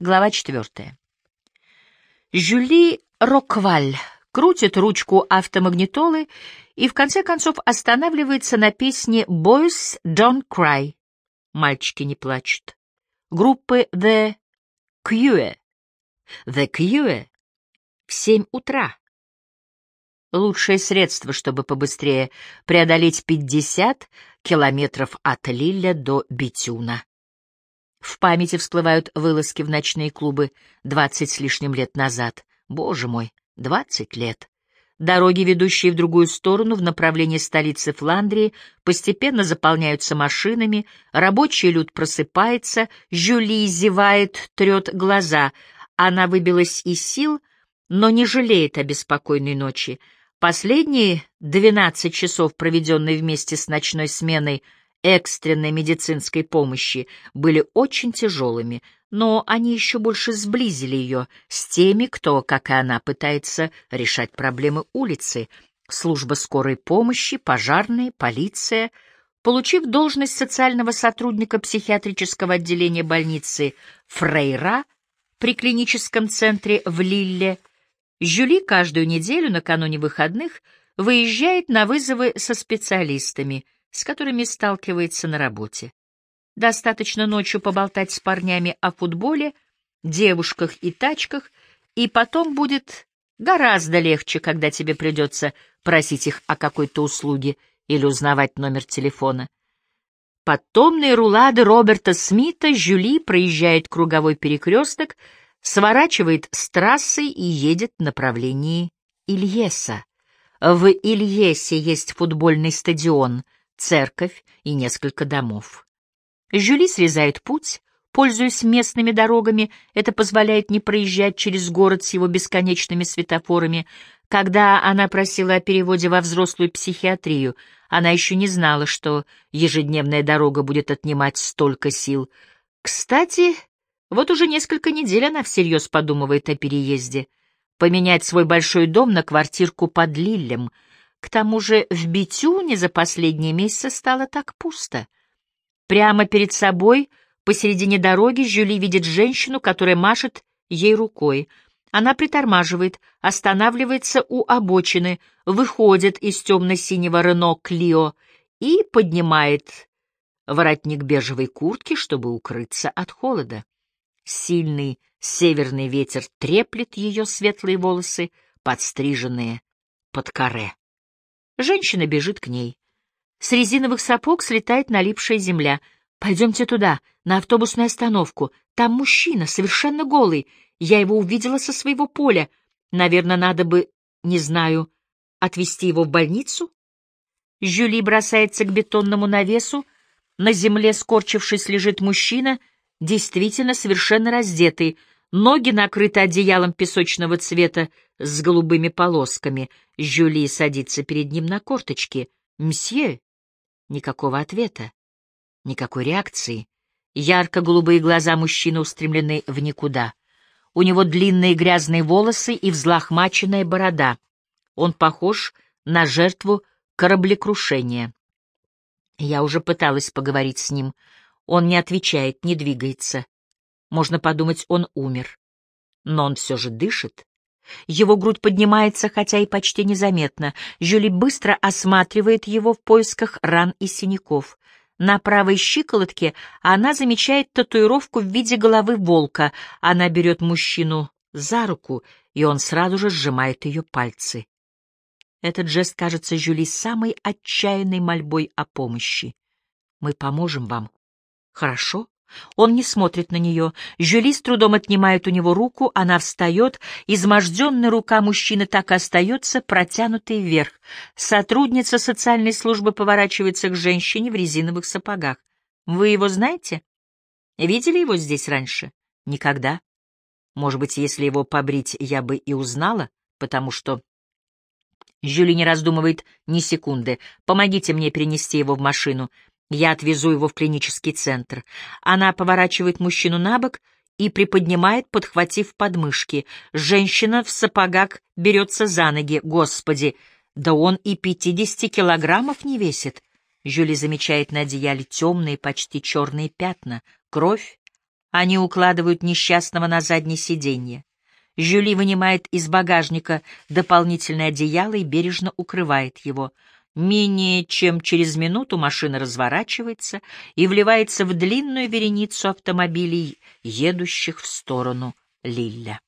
Глава четвертая. Жюли Рокваль крутит ручку автомагнитолы и в конце концов останавливается на песне «Boys Don't Cry» — «Мальчики не плачут» группы The Cure. The Cure в семь утра. Лучшее средство, чтобы побыстрее преодолеть 50 километров от Лилля до Битюна. В памяти всплывают вылазки в ночные клубы двадцать с лишним лет назад. Боже мой, двадцать лет. Дороги, ведущие в другую сторону, в направлении столицы Фландрии, постепенно заполняются машинами, рабочий люд просыпается, Жюли зевает, трет глаза. Она выбилась из сил, но не жалеет о беспокойной ночи. Последние двенадцать часов, проведенные вместе с ночной сменой, экстренной медицинской помощи были очень тяжелыми, но они еще больше сблизили ее с теми, кто, как и она, пытается решать проблемы улицы, служба скорой помощи, пожарные, полиция. Получив должность социального сотрудника психиатрического отделения больницы Фрейра при клиническом центре в Лилле, Жюли каждую неделю накануне выходных выезжает на вызовы со специалистами — с которыми сталкивается на работе. Достаточно ночью поболтать с парнями о футболе, девушках и тачках, и потом будет гораздо легче, когда тебе придется просить их о какой-то услуге или узнавать номер телефона. Под томные рулады Роберта Смита Жюли проезжает круговой перекресток, сворачивает с трассы и едет в направлении Ильеса. В Ильесе есть футбольный стадион — церковь и несколько домов. Жюли срезает путь, пользуясь местными дорогами, это позволяет не проезжать через город с его бесконечными светофорами. Когда она просила о переводе во взрослую психиатрию, она еще не знала, что ежедневная дорога будет отнимать столько сил. Кстати, вот уже несколько недель она всерьез подумывает о переезде. Поменять свой большой дом на квартирку под Лиллем — к тому же в Битюне за последние месяцы стало так пусто. Прямо перед собой, посередине дороги, Жюли видит женщину, которая машет ей рукой. Она притормаживает, останавливается у обочины, выходит из темно-синего Рено Клио и поднимает воротник бежевой куртки, чтобы укрыться от холода. Сильный северный ветер треплет ее светлые волосы, подстриженные под каре. Женщина бежит к ней. С резиновых сапог слетает налипшая земля. «Пойдемте туда, на автобусную остановку. Там мужчина, совершенно голый. Я его увидела со своего поля. Наверное, надо бы, не знаю, отвезти его в больницу?» Жюли бросается к бетонному навесу. На земле, скорчившись, лежит мужчина, действительно совершенно раздетый — Ноги накрыты одеялом песочного цвета с голубыми полосками. Жюли садится перед ним на корточки. «Мсье?» Никакого ответа. Никакой реакции. Ярко-голубые глаза мужчины устремлены в никуда. У него длинные грязные волосы и взлохмаченная борода. Он похож на жертву кораблекрушения. Я уже пыталась поговорить с ним. Он не отвечает, не двигается. Можно подумать, он умер. Но он все же дышит. Его грудь поднимается, хотя и почти незаметно. Жюли быстро осматривает его в поисках ран и синяков. На правой щиколотке она замечает татуировку в виде головы волка. Она берет мужчину за руку, и он сразу же сжимает ее пальцы. Этот жест кажется Жюли самой отчаянной мольбой о помощи. «Мы поможем вам. Хорошо?» Он не смотрит на нее. Жюли с трудом отнимает у него руку, она встает, изможденная рука мужчины так и остается, протянутой вверх. Сотрудница социальной службы поворачивается к женщине в резиновых сапогах. «Вы его знаете? Видели его здесь раньше?» «Никогда. Может быть, если его побрить, я бы и узнала, потому что...» Жюли не раздумывает ни секунды. «Помогите мне перенести его в машину. Я отвезу его в клинический центр. Она поворачивает мужчину на бок и приподнимает, подхватив подмышки. Женщина в сапогах берется за ноги. Господи, да он и пятидесяти килограммов не весит. Жюли замечает на одеяле темные, почти черные пятна. Кровь, Они укладывают несчастного на заднее сиденье. Жюли вынимает из багажника дополнительное одеяло и бережно укрывает его. Менее чем через минуту машина разворачивается и вливается в длинную вереницу автомобилей, едущих в сторону Лилля.